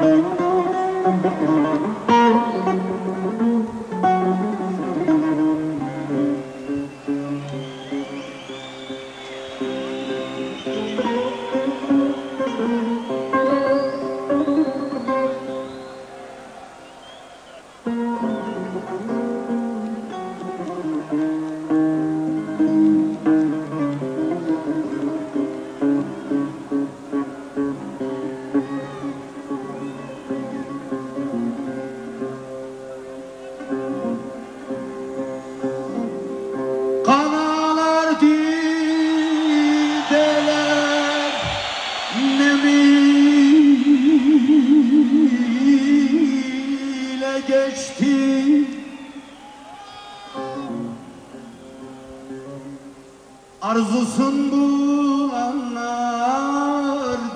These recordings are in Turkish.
Thank you. Arzusun bulanlar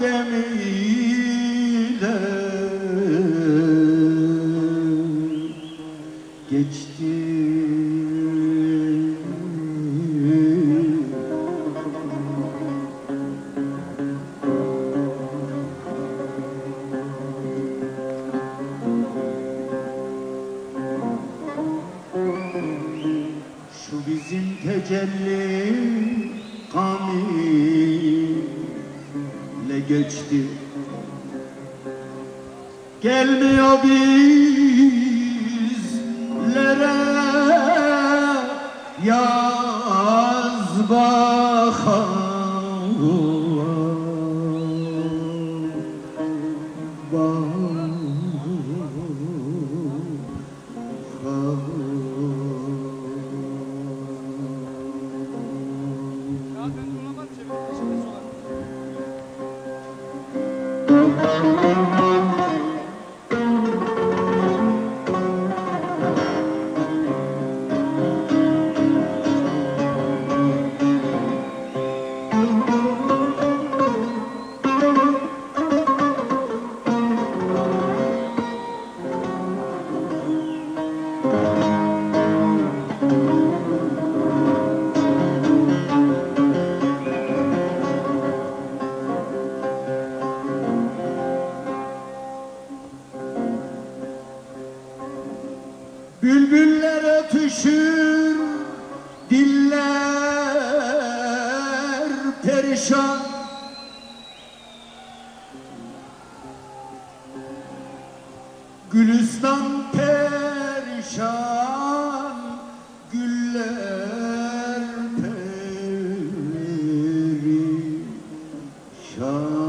demiyle geçti. Şu bizim tecelli geçti. Gelmiyor bizlere Ötüşür Diller perişan. Gülistan perişan Güller perişan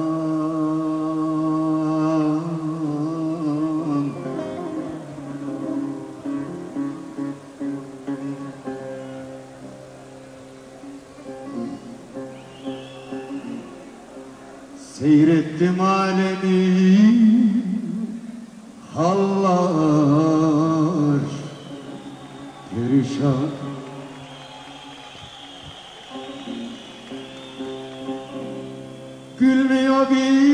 Seyrettim alemi hallar perişan. Gülmüyor bizlere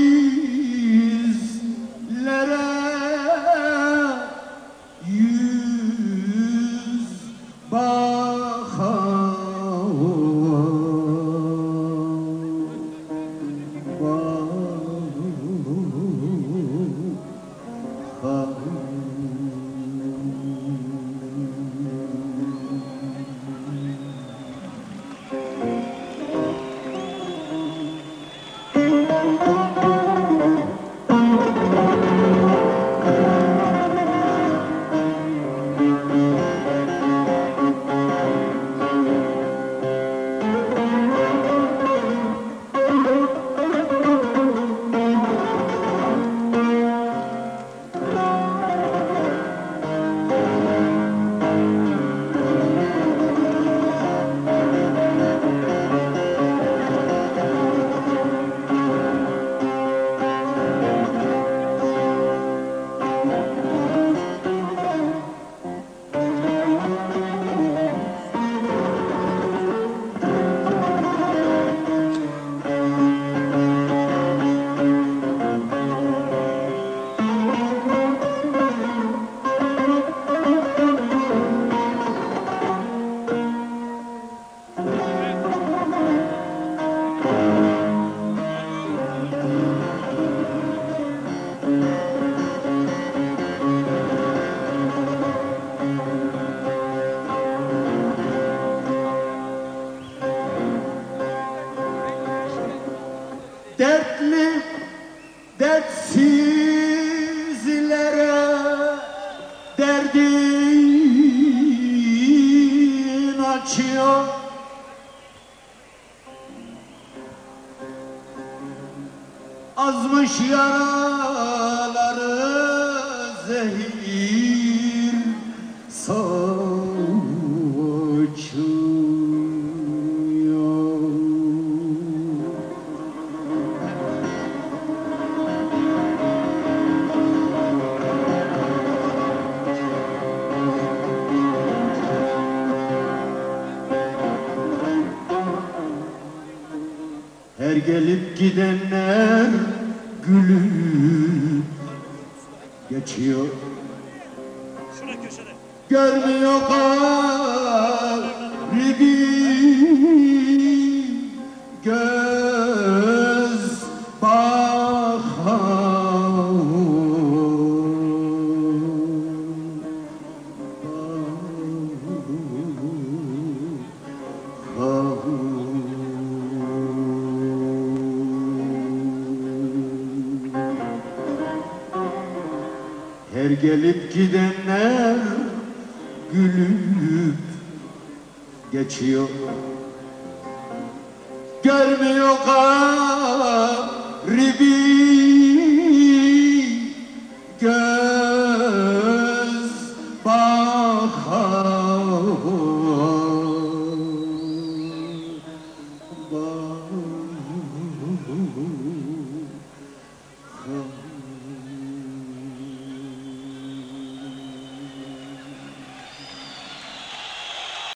dertli dertsizlere derdin açıyor. Azmış yara Her gelip gidenler gülüp geçiyor. Görmüyor garibi göz gelip gidenler gülüp geçiyor. Görmüyor garibi